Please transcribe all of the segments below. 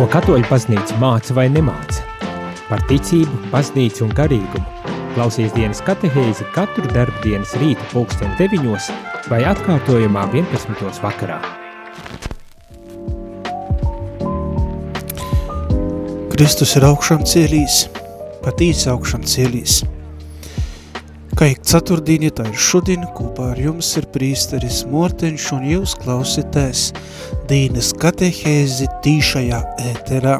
Ko katoļu baznīca māca vai nemāca? Par ticību, baznīcu un garīgumu. Klausies dienas katehēzi katru darba dienas rīta pulksten 9 vai atkārtojumā 11. vakarā. Kristus ir augšām cielīs, pat īsi augšām cielīs. Kā ik ceturtdien, tā ir šodien, kopā ar jums ir prīsteris Morteņš un jūs klausitēs Dīnes katehēzi tīšajā ēterā.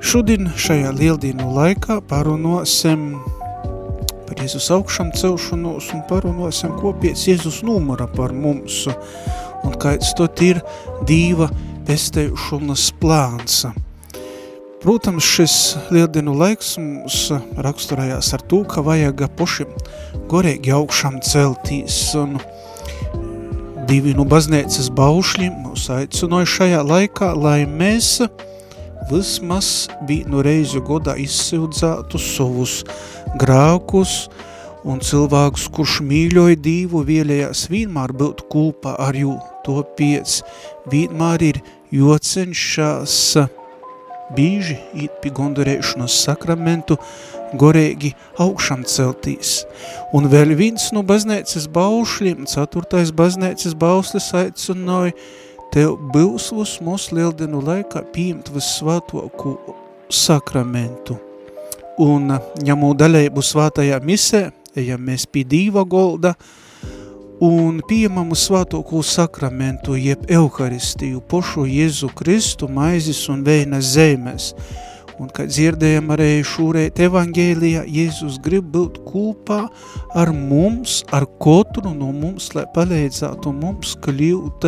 Šodien šajā lieldienu laikā parunosim par Jēzus augšam celšanos un parunosim kopies Jēzus numura par mums un kāds tot ir dīva pestējušanas plāns. Protams, šis lieldienu laiks mums raksturējās ar to, ka vajag pašim gorēgi augšām celtīs, un divi no baznīcas baušļi mūs aicinoja šajā laikā, lai mēs vismaz vienu reizi godā izsildzētu savus grākus un cilvēkus, kurš mīļoja divu, vēlējās vienmēr būt kūpā ar jū, to piec, vienmēr ir jocenšās bīži īt pie gondurēšanas sakramentu, gorēgi augšam celtīs. Un vēl viens no baznēcas baušļiem, ceturtais baznēcas bauslis aicinoja, tev būs uz mūsu lieldienu laikā pieņemt vissvātoku sakramentu. Un, daļai būs svātajā misē, ja mēs pie dīva golda, un pieņemamu svātoko sakramentu, jeb Euharistiju, pošu Jēzu Kristu, maizes un veina zemes. Un, kā dzirdējam arī šūrēt evangēlijā, Jēzus grib būt kūpā ar mums, ar katru no mums, lai palīdzētu mums kļūt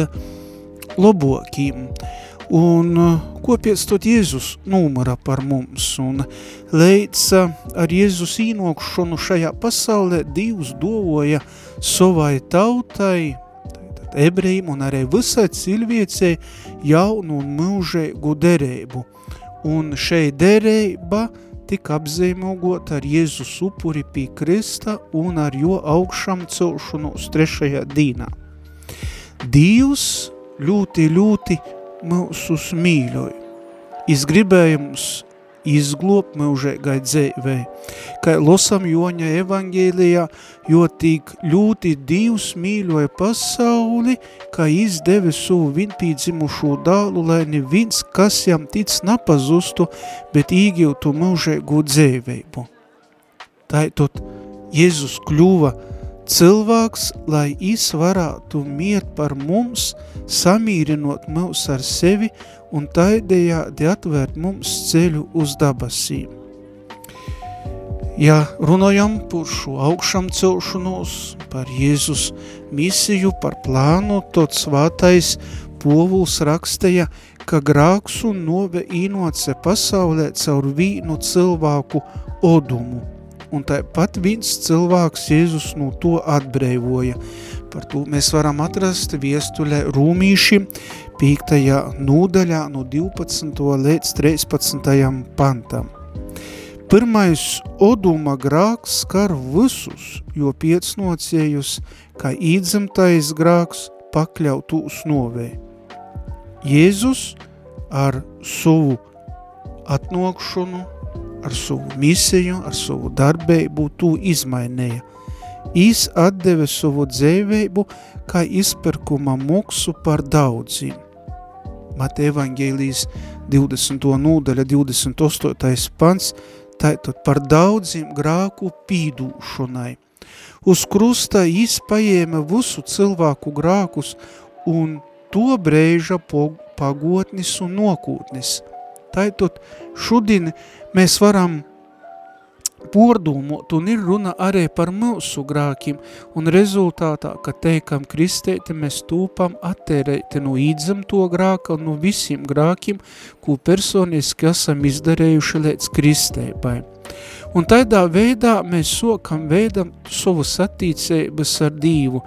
labākiem. Un ko pēc tot Jēzus numura par mums, un līdz ar Jēzus īnokšanu šajā pasaulē Dievs dovoja savai tautai, ebrejiem un arī visai cilvēcei jaunu un mūžēgu derību. Un šei derība tika apzīmogot ar Jēzus upuri pie Krista un ar jo augšam celšanu uz trešajā dīnā. Dievs ļoti, ļoti mūsus gribēju mums izglobt mūžēgai dzēvei. Kā losam Joņa evangēlijā, jo tik ļoti Dievs mīļoja pasauli, kā izdeve savu vienpīdzimušo dālu, lai neviens, kas jam tic napazustu, bet īgiltu mūžēgu dzēveibu. Tātad Jēzus kļuva cilvēks, lai īs varētu miert par mums, samīrinot mūs ar sevi un taidējādi atvērt mums ceļu uz dabasīm. Ja runājam par šo augšam celšanos, par Jēzus misiju, par plānu, tad svātais povuls rakstēja, ka grāks un nove īnoce pasaulē caur vīnu cilvēku odumu – un tāpat viens cilvēks Jēzus no to atbrīvoja. Par to mēs varam atrast viestuļē Rūmīši 5. nūdaļā no 12. līdz 13. pantam. Pirmais oduma grāks skar visus, jo piecnociejus, kā īdzimtais grāks pakļautūs novē. Jēzus ar savu atnokšanu ar savu misiju, ar savu darbību to izmainīja. Īs atdeve savu dzēvību kā izpirkuma moksu par daudziem. Mata evangēlijas 20. nūdaļa 28. pants, tātad par daudziem grāku pīdūšanai. Uz krusta īs paēma visu cilvēku grākus un to brēža pagotnis un nokūtnis. Tātad šodien mēs varam pordomot un ir runa arī par mūsu grākiem un rezultātā, ka teikam kristēti mēs tūpam attērēti no īdzamto grāka un no visiem grākiem, ko personiski esam izdarējuši līdz kristēbai. Un tādā veidā mēs sokam veidam savas attīcības ar Dīvu,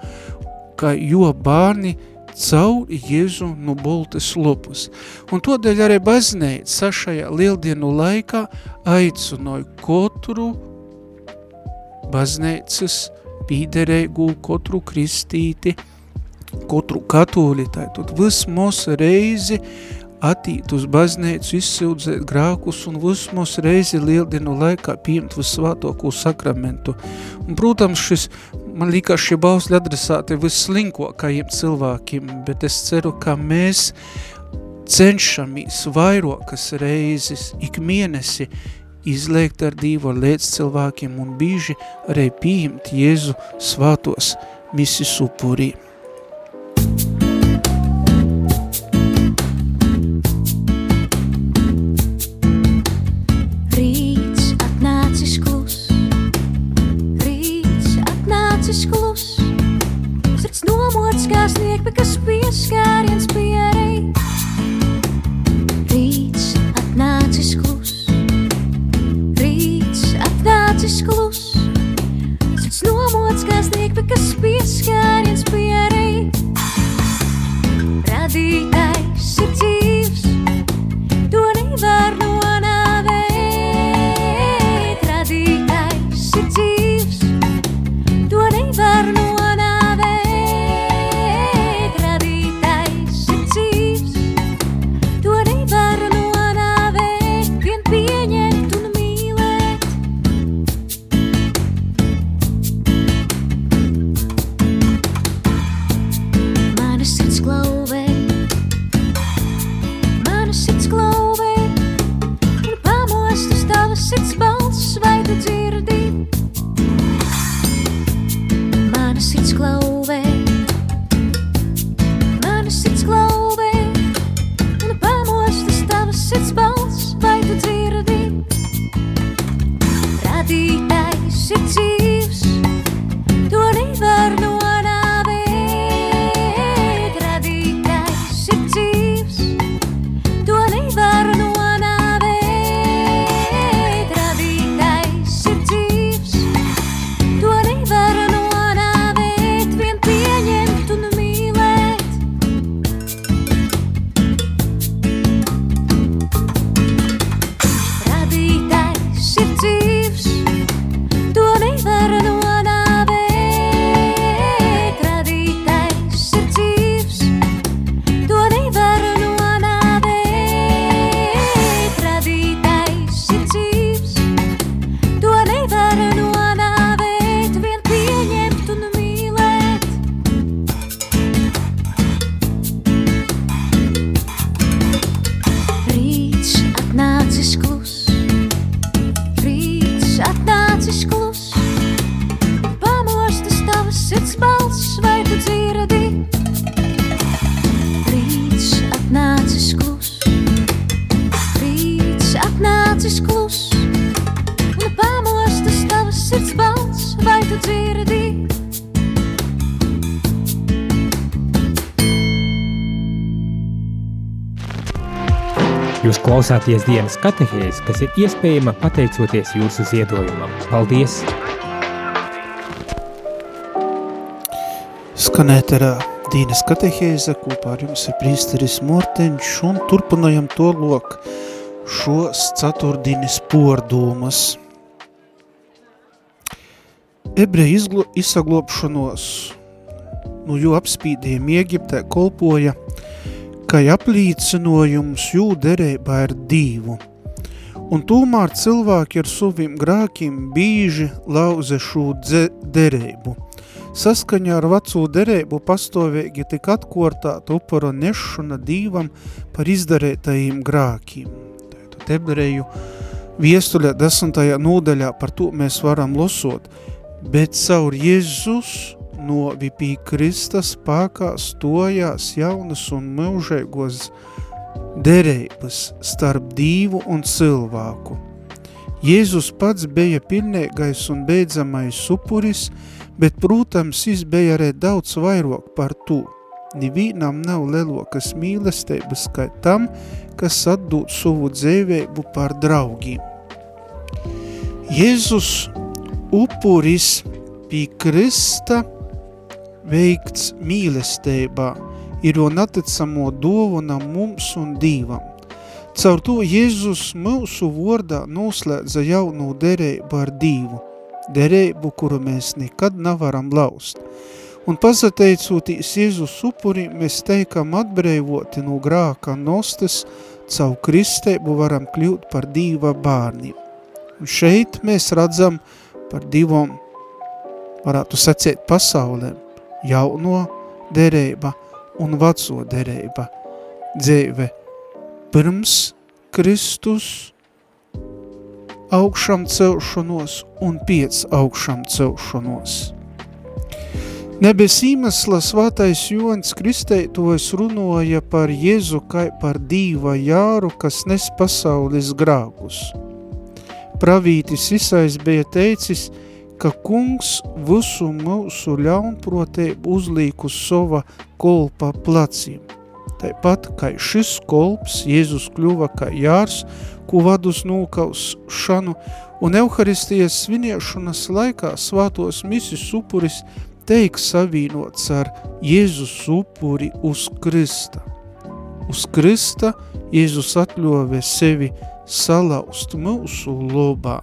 ka jo bārni caur Jēzu no boltes lopus. Un todēļ arī baznīca šajā lieldienu laikā aicināja katru baznīcas pīderēgu, katru kristīti, katru katoli, tātad visu mūsu reizi attīt uz baznīcu, izsildzēt grākus un vismos reizi lieldienu laikā pieņemt visvātokū sakramentu. Un, protams, šis, man liekas, šie bausļi adresāti visslinkokajiem cilvēkiem, bet es ceru, ka mēs cenšamies vairokas reizes ik mēnesi izliekt ar Dievu līdz cilvēkiem un bīži arī pieņemt Jēzu svātos misis upurī. Klausāties dienas katehēs, kas ir iespējama pateicoties jūsu ziedojumam. Paldies! Skanēterā Dīnes katehēze kopā ar jums ir prīsteris Morteņš un turpinājam to lok šos ceturtdienas pordomas. Ebreju izglo, izsaglobšanos no jū apspīdiem Ēģiptē kolpoja, ka aplīcinojums jū derībā ir divu. Un tomēr cilvēki ar saviem grākiem bīži lauze šo derību. Saskaņā ar veco derību pastāvīgi tika atkortāta upura nešana dīvam par izdarētajiem grākiem. Tātad ebreju viestuļā desmitajā nodaļā par to mēs varam losot, bet caur Jēzus no pie Krista spēkā stojās jaunas un mūžīgos derības starp dīvu un cilvēku. Jēzus pats bija pilnīgais un beidzamais upuris, bet, protams, viņš bija arī daudz vairāk par to. Nevienam nav lelokas mīlestības kā tam, kas atdod savu dzīvību par draugiem. Jēzus upuris pie Krista veikts mīlestībā, ir un atticamo dovana mums un dīvam. Caur to Jēzus mūsu vordā noslēdza jaunu derību ar dīvu, derību, kuru mēs nekad nevaram laust. un pazateicoties Jēzus upurim, mēs teikam atbreivoti no grāka nostas, caur kristēbu varam kļūt par dīva bārniem. Un šeit mēs redzam par divom, varētu sacēt pasaulēm, jauno derība un veco derība dzīve pirms Kristus augšām celšanos un piec augšām celšanos. Nebes īmesla svātais Joņs Kristeitovs runoja par Jēzu kā par dīva jāru, kas nes pasaules grākus. Pravītis Isais bija teicis, ka kungs visu mūsu ļaunprotību uzlīk uz sova kolpa placīm. Tāpat, kā šis kolps, Jēzus kļuva kā jārs, ko vadus nūkaus šanu, un Euharistijas sviniešanas laikā svātos misis upuris – teiks savīnots ar Jēzus upuri uz Krista. Uz Krista Jēzus atļovē sevi salaust mūsu lobā,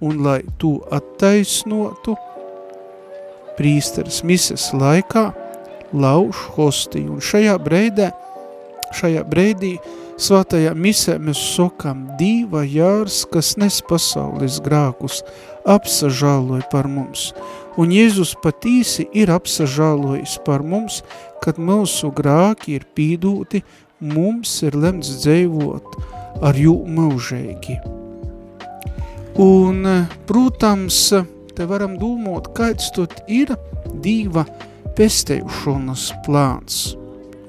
un lai tu attaisnotu, prīsteris mises laikā lauž hostiju, un šajā breidē, šajā breidī Svātajā misē mēs sokam dīva jārs, kas nes pasaules grākus, apsažāloja par mums, un Jēzus patīsi ir apsažālojis par mums, kad mūsu grāki ir pīdūti, mums ir lemts dzēvot ar jū mūžēgi. Un, protams, te varam dūmot, kāds tot ir dīva pestējušanas plāns –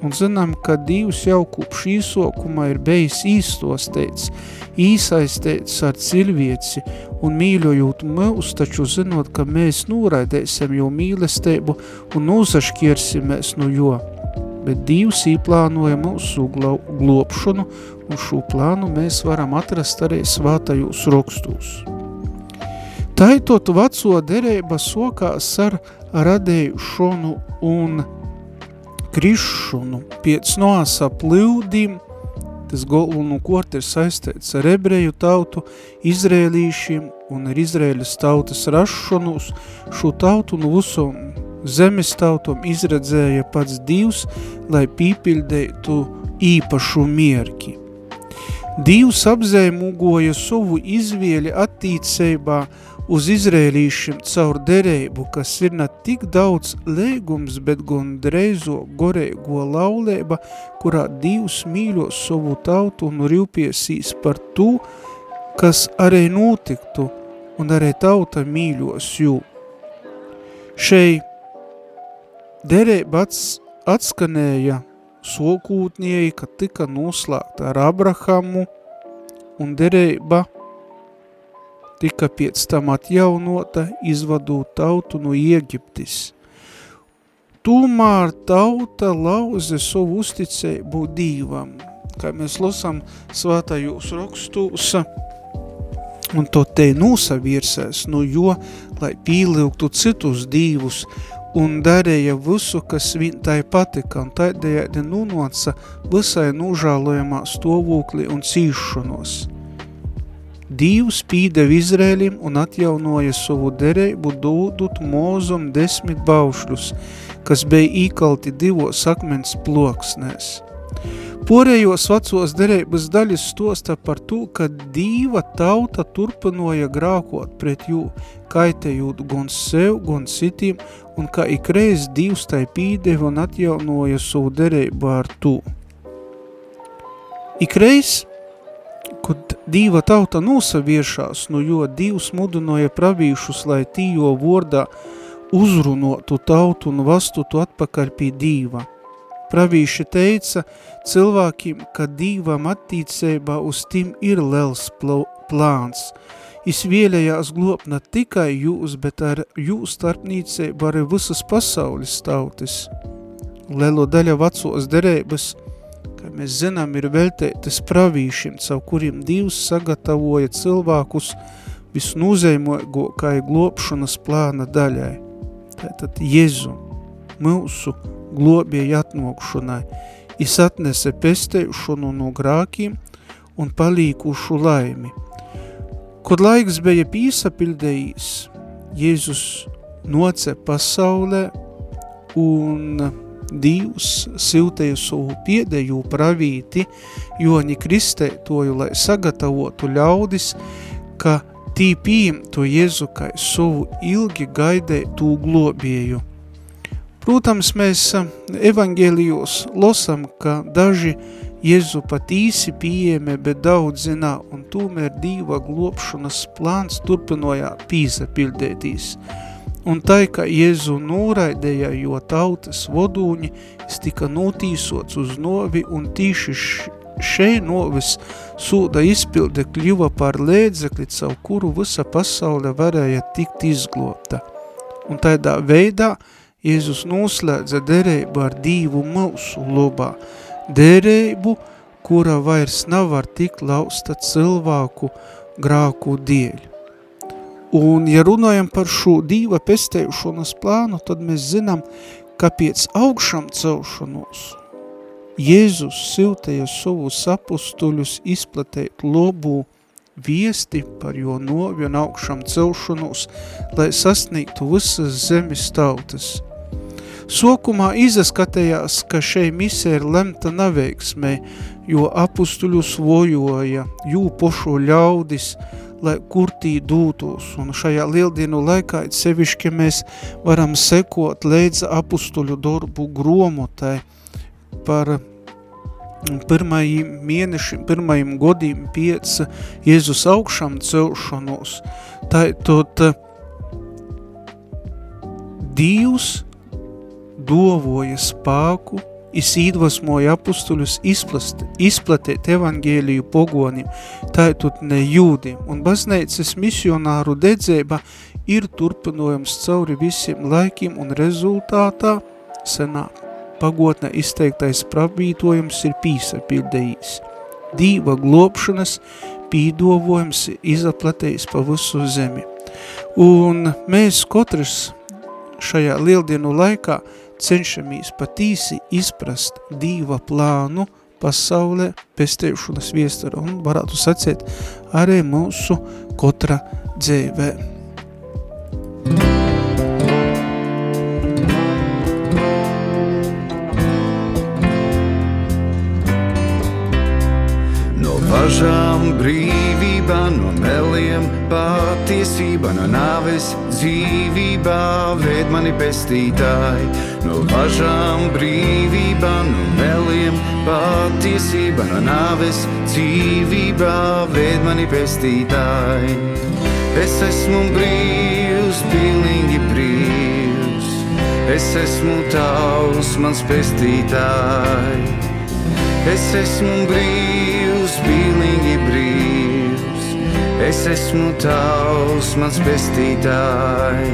un zinām, ka Dievs jau kopš īsokuma ir bijis īstos teicis, īsais teicis ar cilvēci un mīļojot mūs, taču zinot, ka mēs noraidēsim jo mīlestību un nosašķiersimies no jo. Bet Dievs īplānoja mūsu globšanu, un šo plānu mēs varam atrast arī svātajos rakstūs. Taitot veco derība sokās ar radējušanu un krišanu pēc noasa plyvdīm, tas galvenokārt ir saistīts ar ebreju tautu, izrēlīšiem un ar Izrēļas tautas rašanos, šo tautu no visam zemes tautom izredzēja pats Dievs, lai pīpildētu īpašu mierki. Dievs apzēmugoja savu izvēli attīcībā uz izrēlīšiem caur derēbu, kas ir ne tik daudz lēgums, bet gan dreizo gorēgo laulēba, kurā Dievs mīļo savu tautu un rīvpiesīs par to, kas arī notiktu, un arī tauta mīļos jū. Šei derēba atskanēja sokūtnieji, kad tika noslēgta ar Abrahamu, un derēba – tika pēc tam atjaunota, izvadot tautu no Iegiptis. Tomēr tauta lauze savu uzticēbu Dīvam, kā mēs lasām svētajos rakstūs, un to te nosavirsēs, no jo, lai pīlīgtu citus dīvus, un darīja visu, kas tai patika, un tādējādi nunāca visai nožālojamā stāvoklī un cīšanos. Dievs pīdeva Izrēlim un atjaunoja savu derību dūdut mūzum desmit baušļus, kas bija īkalti divos akmens ploksnēs. Porējos vecos derības daļas stosta par to, ka dīva tauta turpinoja grākot pret jū, kaitējot gan sev, gan citiem, un ka ikreiz Dievs tai pīdeva un atjaunoja savu derību ar to. Ikreiz Kad dīva tauta nosaviešās, nu jo Dievs mudinoja pravīšus, lai tījo vordā uzrunotu tautu un vastutu atpakaļ pie dīva. Pravīši teica cilvēkiem, ka dīvam attīcībā uz tim ir liels plāns. Es vēlējās globt ne tikai jūs, bet ar jūs starpnīcību arī visas pasaules tautis. Lielo daļa vecos derības – kā mēs zinām, ir veltētas pravīšiem, caur kuriem Dievs sagatavoja cilvēkus visnūzēmogai globšanas plāna daļai. Tātad Jēzu, mūsu globieja atmokšanai, es atnese pestēšanu no grākiem un palīkušu laimi. Kad laiks bija pīsapildējis, Jēzus noce pasaulē un Dievs siltēju savu piedēju pravīti, Joni kristētoju, lai sagatavotu ļaudis, ka tī pieņemtu Jēzu kā savu ilgi gaidētu globēju. Protams, mēs evangelijos losam, ka daži Jēzu pat īsi pieejami, bet daudz zinā, un tomēr Dīva globšanas plāns turpinojā pīzapildētīs – Un tai, ka Jēzu noraidēja, jo tautas vodūņi tika notīsots uz novi un tīši šei novis sūda izpilde kļuva par lēdzekli, caur kuru visa pasaule varēja tikt izglota. Un tādā veidā Jēzus noslēdza derību ar divu mūsu lobā, derību, kura vairs nav var tik lausta cilvēku grāku dieļu. Un, ja runājam par šo dīva pestējušanas plānu, tad mēs zinām, ka pēc augšām celšanos Jēzus siltēja savus apustuļus izplatēt lobu viesti par jo novi un augšām celšanos, lai sasniegtu visas zemes tautas. Sokumā izaskatējās, ka šei misē ir lemta neveiksmē, jo apustuļus vojoja, jū pošo ļaudis, lai kurtī dūtos, un šajā lieldienu laikā sevišķi mēs varam sekot līdz apustuļu darbu gromotai par pirmajiem mēnešiem, pirmajiem godiem piec Jēzus augšām celšanos. Tā tot Dievs dovoja spāku Es iedvesmoju apustuļus izplast, izplatīt evangēliju pogonim, tātad ne jūdim, un baznīcas misionāru dedzēba ir turpinojums cauri visiem laikiem, un rezultātā senā pagotnē izteiktais pravītojums ir pīsapildējis. Dīva globšanas pīdovojums izaplatējis pa visu zemi. Un mēs katrs šajā lieldienu laikā – cenšamies patīsi izprast Dīva plānu pasaulē pestēšanas viestara un varētu sacēt arī mūsu kotra dzēvē. No važām brīvībā, no meliem patiesība, no nāves dzīvībā, ved mani pestītāji no važām brīvībā, no meliem patiesība, no nāves dzīvībā, ved mani pestītāji. Es esmu brīvs, pilnīgi brīvs, es esmu tavs, mans pestītāji. Es esmu brīvs, es esmu tavs, mans pestītāji.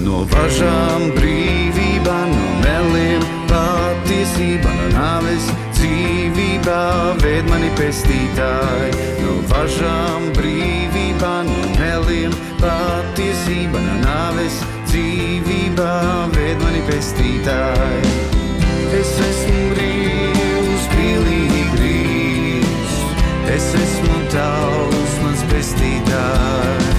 No važām brīvībā, no meliem patiesība, no nāves dzīvībā, ved mani pestītāji. No važām brīvībā, no meliem patiesība, no nāves dzīvībā, ved mani pestītāji. Es esmu brīvs, pilnīgi brīvs, es esmu tavs, pestītāji.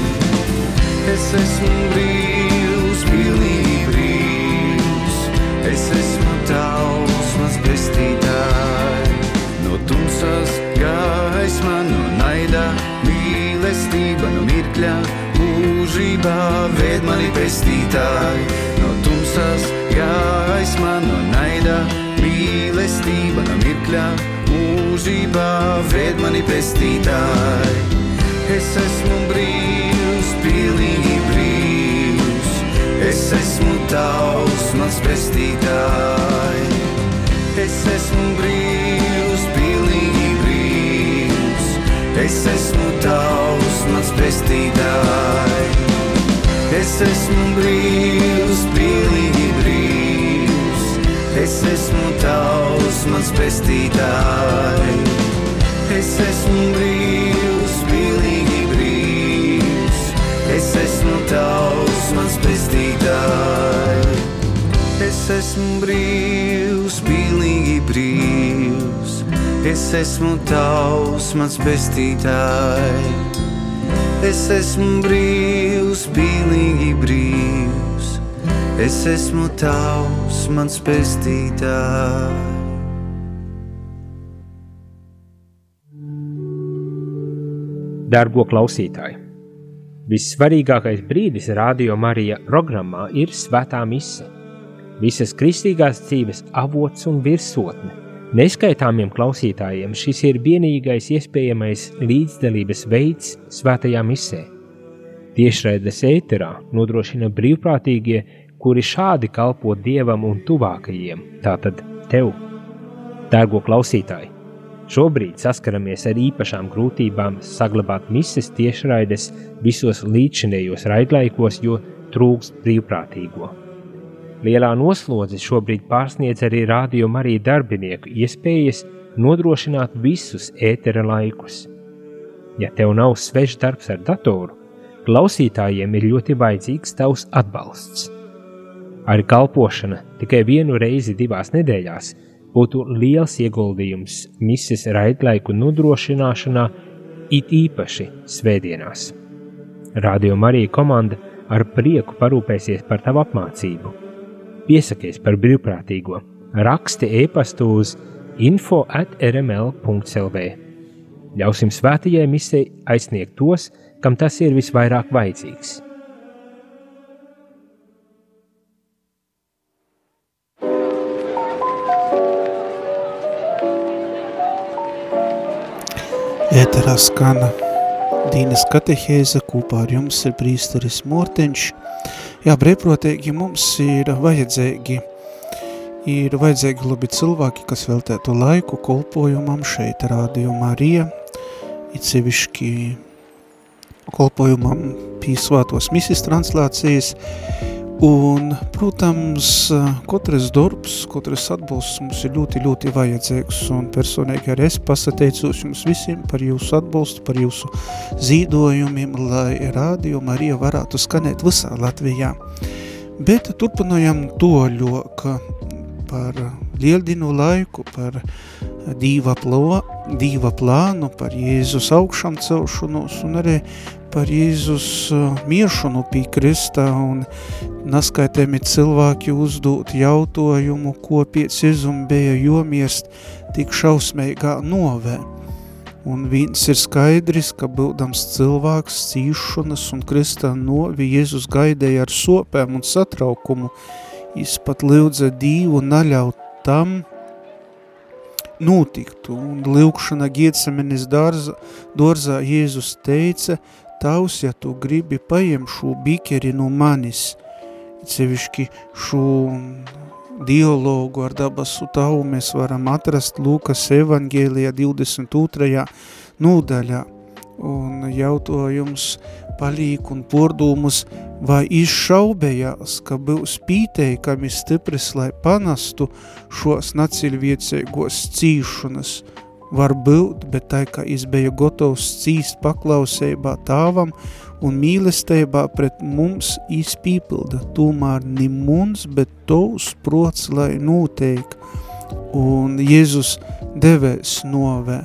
Es esmu brīvs, pilnīgi brīvs. Es esmu tavs, mans pestītāji. No tumsas gaisma, no naida, mīlestība, no mirkļa, mūžībā ved mani pestītāji. No tumsas gaisma, no naida, mīlestība, no mirkļa, mūžībā ved mani pestītāji. Es esmu brīvs, pilnīgi Es esmu tavs, mans pestītāji. Es esmu brīvs, pilnīgi brīvs. Es esmu tavs, mans pestītāji. Es esmu brīvs, pilnīgi brīvs. Es esmu tavs, mans pestītāji. Es esmu brīvs, Es esmu tavs, mans pestītāji. Es esmu brīvs, pilnīgi brīvs. Es esmu tavs, mans pestītāji. Es esmu brīvs, pilnīgi brīvs. Es esmu tavs, mans pestītājs. Dargo klausītāji! Vissvarīgākais brīdis Radio Marija programmā ir Svētā mise. Visas kristīgās dzīves avots un virsotne. Neskaitāmiem klausītājiem šis ir vienīgais iespējamais līdzdalības veids Svētajā misē. Tiešraides ēterā nodrošina brīvprātīgie, kuri šādi kalpo Dievam un tuvākajiem, tātad tev. Dārgo klausītāji, šobrīd saskaramies ar īpašām grūtībām saglabāt mises tiešraides visos līdzinējos raidlaikos, jo trūkst brīvprātīgo. Lielā noslodze šobrīd pārsniedz arī rādio Mariju darbinieku iespējas nodrošināt visus ētera laikus. Ja tev nav svešs darbs ar datoru, klausītājiem ir ļoti vajadzīgs tavs atbalsts. Arī kalpošana tikai vienu reizi divās nedēļās būtu liels ieguldījums mises raidlaiku nodrošināšanā, it īpaši svētdienās. Radio Marija komanda ar prieku parūpēsies par tavu apmācību. Piesakies par brīvprātīgo, raksti e-pastu uz info at rml.lv. Ļausim svētajai misei aizsniegt tos, kam tas ir visvairāk vajadzīgs. Ēterā skana Dīnes katehēze, kopā ar jums ir prīsteris Morteņš. Jā, brīvprotīgi mums ir vajadzīgi, ir vajadzīgi labi cilvēki, kas veltētu laiku kolpojumam šeit, Rādio Marija, it sevišķi kolpojumam pīsvātos misijas translācijas, Un, protams, katrs darbs, katrs atbalsts mums ir ļoti, ļoti vajadzīgs, un personīgi arī es pasateicos jums visiem par jūsu atbalstu, par jūsu zīdojumiem, lai radio Marija varētu skanēt visā Latvijā. Bet turpinājam to ļoka par lieldinu laiku, par dīva, plo, dīva plānu, par Jēzus augšām celšanos un arī par Jēzus miešanu pie kristā un naskaitēmi cilvēki uzdot jautājumu, ko piec izum bija jomiest tik šausmīgā novē. Un viens ir skaidrs, ka būdams cilvēks cīšanas un kristā novi Jēzus gaidēja ar sopēm un satraukumu, izpat lūdza Dīvu naļaut tam, notiktu, un lūkšana Gietsemenes dārza, dorzā Jēzus teica, Tavs, ja tu gribi paiem šo bikeri no manis, cevišķi šo dialogu ar dabasu tavu mēs varam atrast Lūkas evangēlijā 22. nūdaļā. Un jautājums palīk un pordūmus, vai izšaubējās, ka būs pīteikami stipris, lai panastu šos naciļviecīgos cīšanas – var būt, bet tā kā es biju gotovs cīst paklausībā tāvam un mīlestībā pret mums izpīpilda, tomēr ne mums, bet tos prots, lai noteik. Un Jēzus devēs novē.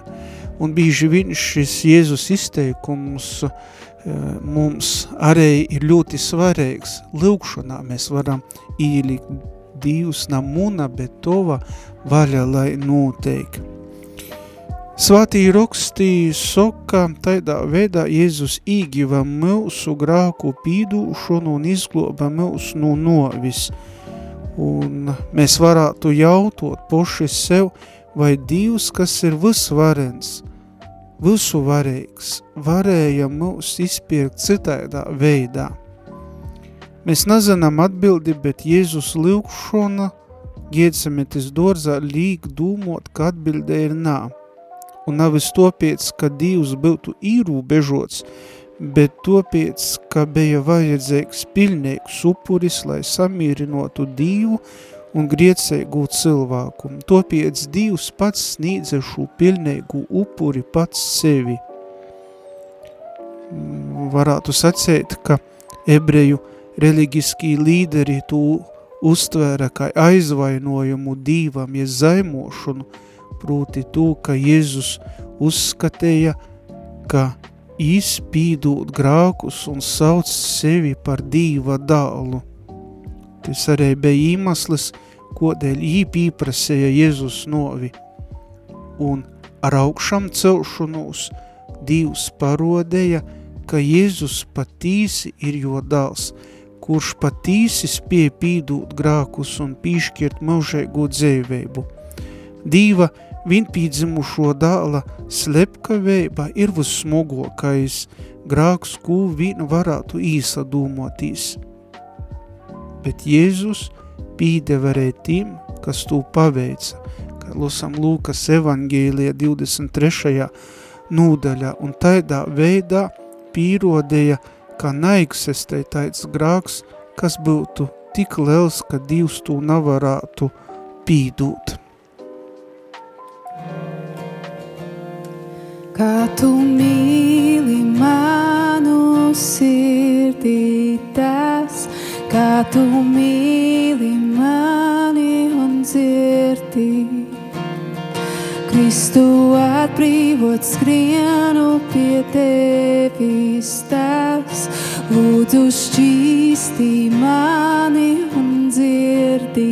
Un bīži viņš šis Jēzus izteikums uh, mums arī ir ļoti svarīgs. Lūkšanā mēs varam ielikt Dievs namuna, bet tova vaļa, lai noteikti. Svētī rakstī soka, tādā veidā Jēzus īgiva mūsu grāku pīdūšanu un izgloba mūs no novis. Un mēs varētu jautot poši sev, vai Dievs, kas ir visvarens, visu varīgs, varēja mūs izpirkt citaidā veidā. Mēs nezinām atbildi, bet Jēzus lūkšana Giedsametis dorzā līg dūmot, ka atbildē ir nā un nevis topiec, ka Dievs būtu īrūbežots, bet topiec, ka bija vajadzīgs pilnīgs upuris, lai samierinotu Dievu un griecēgu cilvēku. Topiec Dievs pats sniedza šo pilnīgu upuri pats sevi. Varētu sacēt, ka ebreju reliģiskī līderi to uztvēra kā aizvainojumu Dīvam, ja zaimošanu, proti to, ka Jēzus uzskatīja, ka izpīdot grākus un sauc sevi par dīva dālu. Tas arī bija īmaslis, kodēļ jī pīprasēja Jēzus novi. Un ar augšam celšanos Dievs parodēja, ka Jēzus patīsi ir jo dāls, kurš patīsi spēja pīdūt grākus un pīšķirt mūžēgo dzēvēbu. Dīva vienpīdzimušo dāla slepkavēba ir vissmogokais grāks, kū vien varētu īsadūmotīs. Bet Jēzus pīdeva arī tiem, kas to paveica, kā lasam Lūkas evangēlija 23. nūdaļā, un taidā veidā pīrodēja, ka neeksistētais grāks, kas būtu tik liels, ka Dievs to nevarētu pīdūt. Kā tu mīli manu sirdī tas, kā tu mīli mani un dzirdi. Kristu atbrīvot skrienu pie tevis tas, lūdzu šķīstī mani un dzirdi.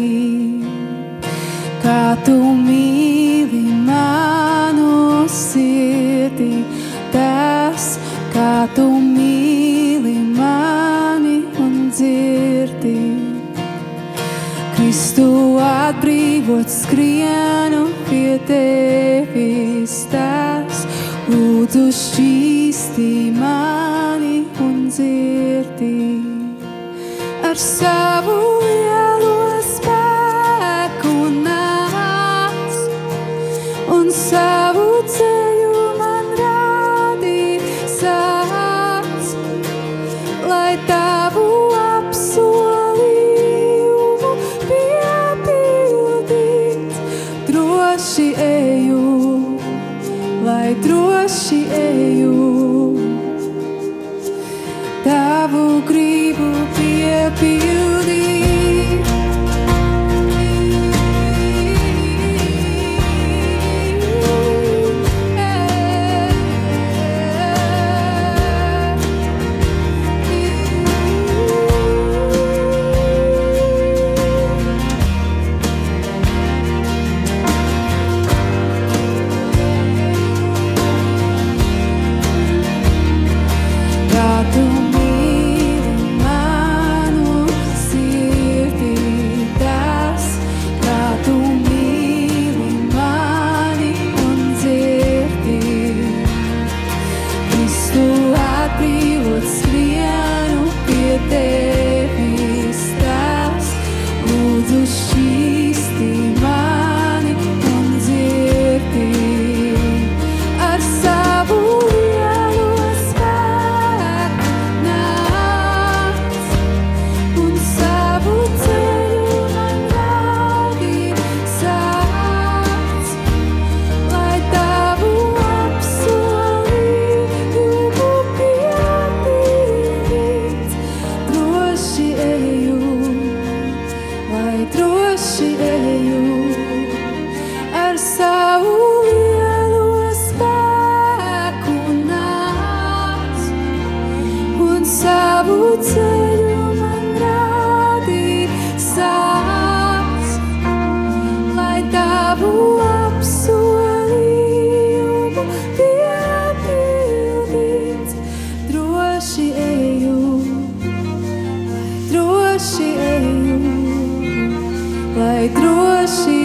Kā tu mīli manu sirdī, tas, kā tu mīli Kristu atbrīvot skrienu pie tevis tas, lūdzu šķīstī mani un dzirdi. Ar savu droši eju, lai droši eju, lai droši eju.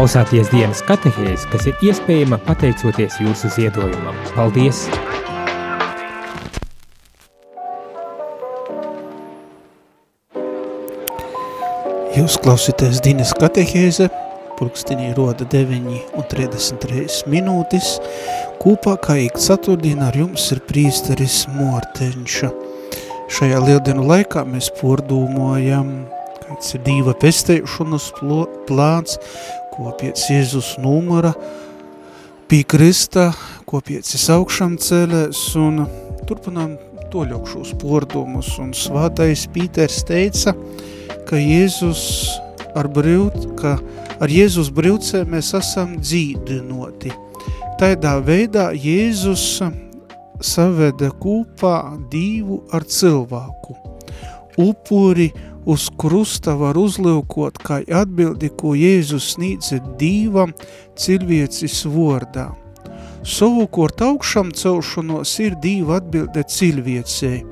Klausāties dienas katehēzi, kas ir iespējama pateicoties jūsu ziedojumam. Paldies! Jūs klausīties dienas katehēze, pulkstenī roda 9 un 33 minūtes. Kopā kā ik ceturtdien ar jums ir prīsteris Mortenša. Šajā lieldienu laikā mēs pordūmojam, kāds ir dīva pestēšanas plāns, ko pēc Jēzus numura pie Krista, ko pēc es augšām celēs un turpinām toļokšos pordumus un svātais Pīters teica, ka Jēzus ar brīvt, ka ar Jēzus brīvcē mēs esam dzīdinoti. Tādā veidā Jēzus saveda kūpā divu ar cilvēku. Upuri uz krusta var uzlūkot kā atbildi, ko Jēzus sniedza dīvam cilvēcis vordā. Savukārt augšam celšanos ir diva atbilde cilvēcei.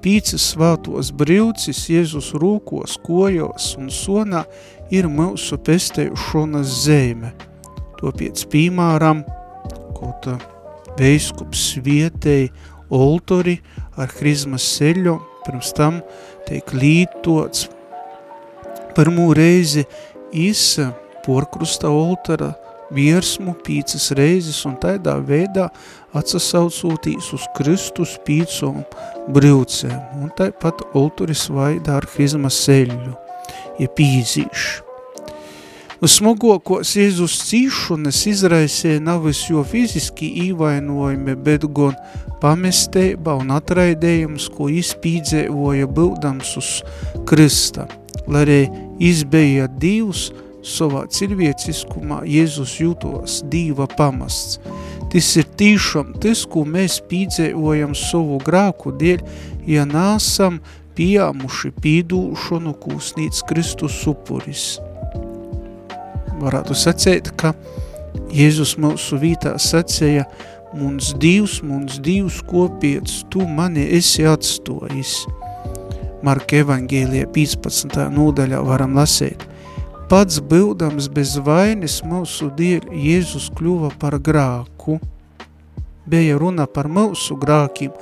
Pīcis svātos brīvcis Jēzus rūkos, kojos un sonā ir mūsu pestējušonas zeme. To pēc pīmāram, kaut veiskups vietēji oltori ar hrizmas seļu, pirms tam tiek lītots pirmo reizi iz porkrusta oltara virsmu pīcas reizes un tādā veidā atsasaucotīs uz Kristus pīcom brīvcēm. Un tāpat olturis vaidā ar hizma seļu, ja pīzīšu. Smogokos Jēzus cīšanas izraisīja navis jo fiziski īvainojumi, bet gan pamesteiba un atraidējums, ko izpīdzēvoja būdams uz Krista. Lai arī izbeja Dievs, savā cilvēciskumā Jēzus jūtos Dieva pamasts. Tas ir tīšām tas, ko mēs pīdzējojam savu grāku dēļ, ja nāsam pieāmuši pīdūšanu, ko snīc Kristus upuris varētu sacēt, ka Jēzus mūsu vītā sacēja, mums divs, mums divs kopiets, tu mani esi atstojis. Marka evangēlija 15. nodaļā varam lasēt. Pats bildams bez vainas mūsu dēļ Jēzus kļuva par grāku. Bija runa par mūsu grākiem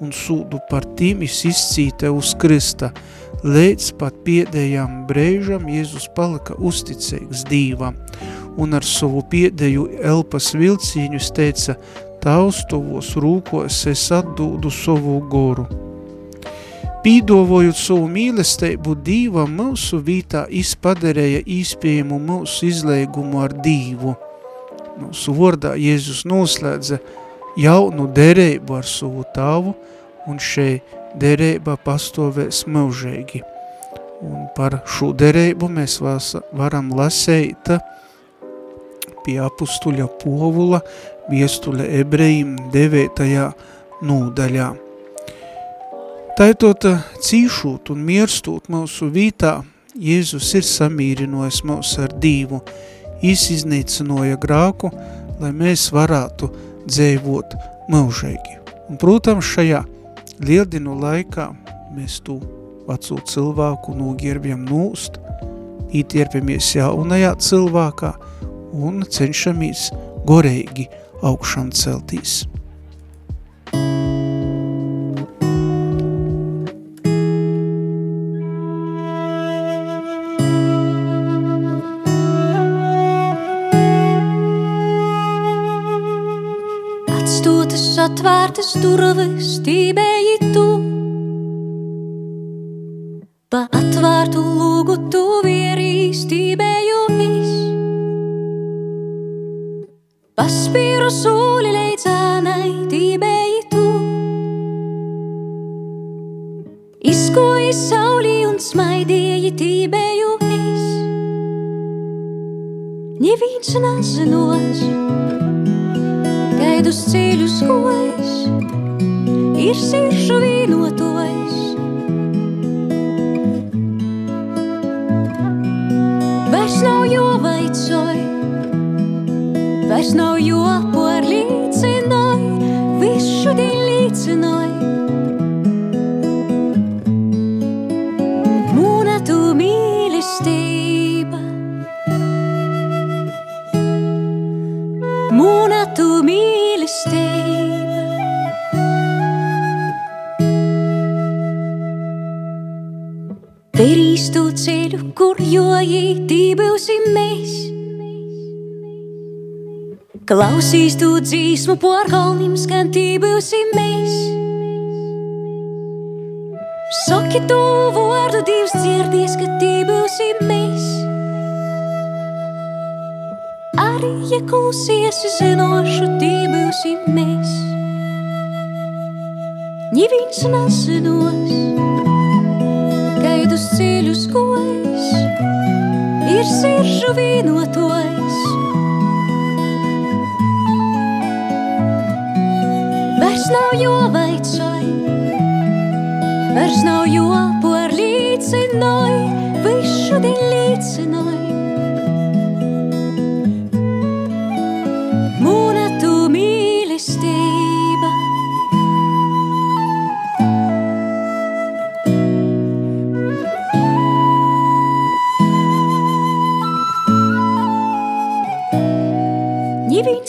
un sūdu par tīm izcīta uz Krista – Līdz pat piedējām brēžam Jēzus palika uzticīgs Dīvam, un ar savu piedēju elpas vilcīņus teica, Tavs tuvos rūkos es atdūdu savu goru. Pīdovojot savu mīlestību Dīvam, mūsu vītā izpadarēja īspējumu mūsu izlēgumu ar Dīvu. Mūsu vordā Jēzus noslēdza jaunu derību ar savu tavu, un šeit derība pastovēs mūžīgi. Un par šo derību mēs varam lasēt pie apustuļa povula viestuļa ebrejim 9. nūdaļā. Taitot cīšūt un mierstūt mūsu vītā, Jēzus ir samīrinojis mūs ar dīvu, iznīcinoja grāku, lai mēs varētu dzīvot mūžīgi. Un, protams, šajā lieldienu laikā mēs tu veco cilvēku nogierbjam nūst, ītierpamies jaunajā cilvēkā un cenšamies goreigi augšām celtīs. Atvērtas durvis, tībēji tu. Pa atvērtu lūgu tu vierīs, tībēju es. Paspīru sūli leidzānai, tībēji tu. Izkoji saulī un smaidīji, tībēju es. Neviens nezinos gaidus ceļus kojas, ir siršu vīnotojas. Vairs nav jo vaicoj, vairs nav jo jojītī būsim mēs. Klausīs tu dzīsmu por kalnim, skan tī būsim mēs. Saki tu vārdu divs dzirdies, ka tī būsim mēs. Arī, ja klausies, zinošu, tī būsim mēs. Ņivīns nasinos, gaidus ceļus gojas, ir siržu vīnotojas. Vairs nav jo vaicoj,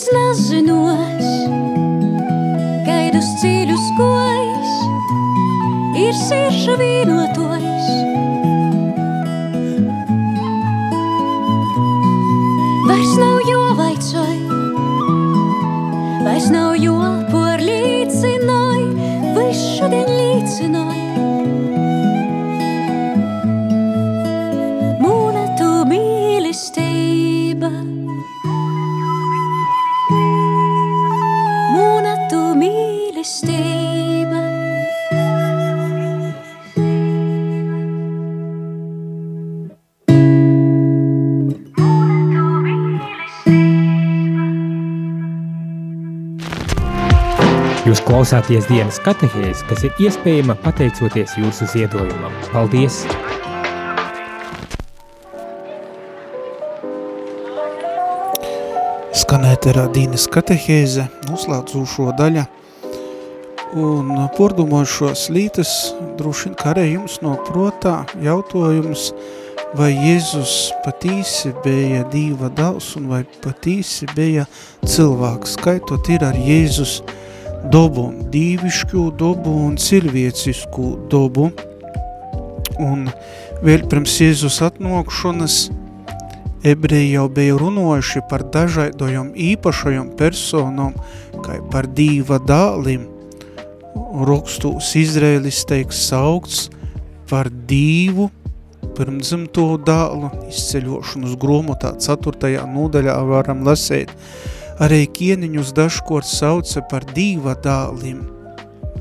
Ņivīns nazinos, gaidus ceļus gojas, ir sirša vīnotojs. Klausāties dienas katehēzi, kas ir iespējama pateicoties jūsu ziedojumam. Paldies! Skanēterā Dīnes katehēze, noslēdzu šo daļa, un pordumošos lītas droši kā arī jums no protā jautājums, vai Jēzus patīsi bija Dīva dāvs un vai patīsi bija cilvēks, skaitot ir ar Jēzus dobu, dīvišķu dobu un cilvēcisku dobu, un vēl pirms Jēzus atnokšanas ebreji jau bija runojuši par dažādojām īpašajām personām, kā par dīva dālim. Rakstūs Izraēlis teiks saukts par dīvu pirmdzimto dālu, izceļošanas gromotā 4. nodaļā varam lasēt. Arī kieniņus dažkort sauca par dīva dālim.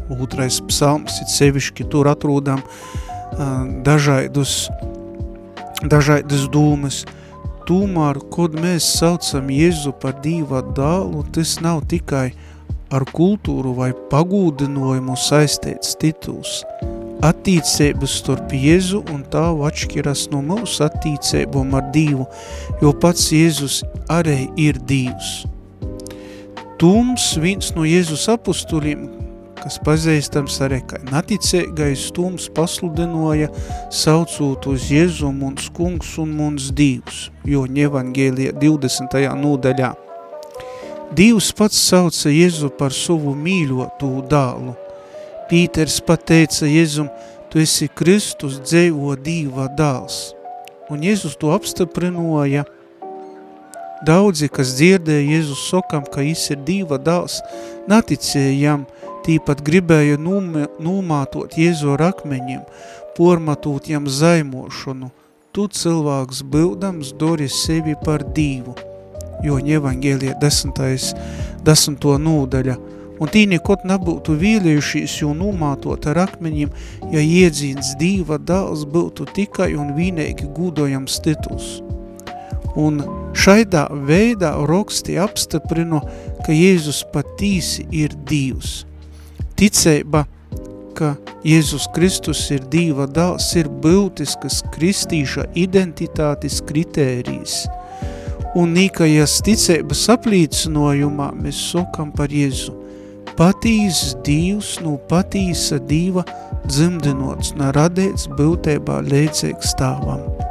Otrais psalms ir sevišķi tur atrūdam dažādus, dažādas dūmas. Tomēr, kad mēs saucam Jēzu par dīva dālu, tas nav tikai ar kultūru vai pagūdinājumu saistīts tituls. Attīcības starp Jēzu un tāvu atšķiras no mūsu attīcībām ar Dievu, jo pats Jēzus arī ir Dievs. Tums, viens no Jēzus apustuliem, kas pazīstams arī kā naticīgais tums pasludinoja, saucot uz Jēzu mums kungs un mums Dievs, jo evangēlija 20. nodaļā. Dievs pats sauca Jēzu par savu mīļotu dālu. Pīters pateica Jēzum, tu esi Kristus dzēvo Dīva dāls. Un Jēzus to apstiprinoja. Daudzi, kas dzirdēja Jēzus sokam, ka jis ir Dīva dāls, naticēja jam, tīpat gribēja nūmātot Jēzu ar akmeņiem, pormatot jam zaimošanu. Tu cilvēks bildams dori sevi par Dīvu, jo evangēlija desmitais, desmito nūdaļa. Un tī nekot nebūtu vīlējušies jau nūmātot ar akmeņiem, ja iedzīns Dīva dāls būtu tikai un vīnīgi gūdojams tituls. Un šaidā veidā roksti apstiprino, ka Jēzus patīsi ir Dievs. Ticība, ka Jēzus Kristus ir Dieva dāls, ir būtiskas kristīša identitātes kritērijas. Un nīkajas ticības aplīcinojumā mēs sokam par Jēzu. Patīs Dievs no patīsa Dieva dzimdinots, no radēts būtībā līdzīgs stāvam.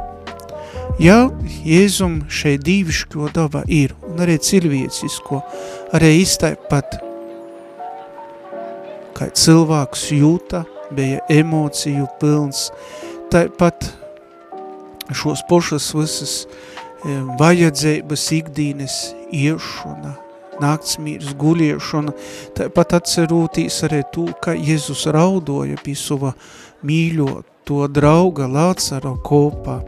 Ja Jēzum šeit dīvišķo daba ir, un arī cilvēcisko, arī iztaipat, kā cilvēks jūta, bija emociju pilns, tāpat šos pošas visas e, vajadzības ikdīnes iešana, naktsmīras guļiešana, tāpat atcerūtīs arī tū, ka Jēzus raudoja pie sava mīļoto drauga Lācaro kopā,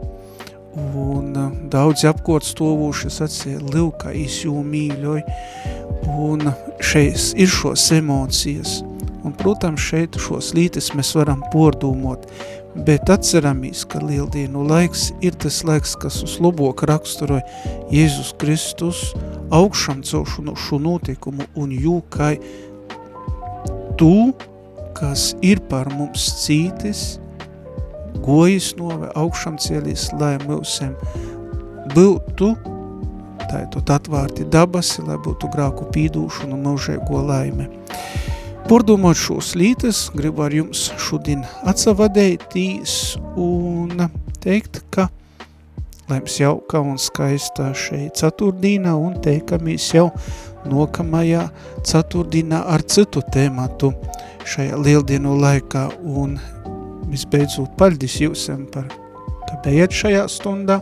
un e, daudz apkots tovuši sacīja, Livka, es jū mīļoju, un šeit ir šos emocijas, un, protams, šeit šos lītes mēs varam pordūmot, bet atceramies, ka lieldienu laiks ir tas laiks, kas uz labāk raksturoja Jēzus Kristus augšām celšanu šo notikumu un jūkai tu, kas ir par mums cītis, gojas nove augšām cielis, lai mūsiem būtu tātad atvārti dabasi, lai būtu grāku pīdūšanu un mūžēgo laime. Pordomot šos lītes, gribu ar jums šodien atsavadētīs un teikt, ka laims jauka un skaista šeit ceturtdīnā un teikamies jau nokamajā ceturtdīnā ar citu tēmatu šajā lieldienu laikā un visbeidzot paļdis jūsam par ka bijat šajā stundā.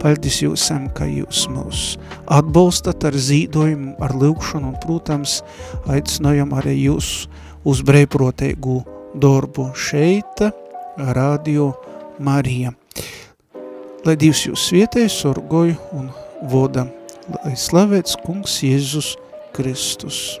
Paldies jūsam, ka jūs mūs atbalstat ar zīdojumu, ar lūkšanu un, protams, aicinājam arī jūs uz brīvprotēgu darbu šeit, Radio Marija. Lai Dievs jūs svietē, sorgoju un voda, lai slavēts kungs Jēzus Kristus.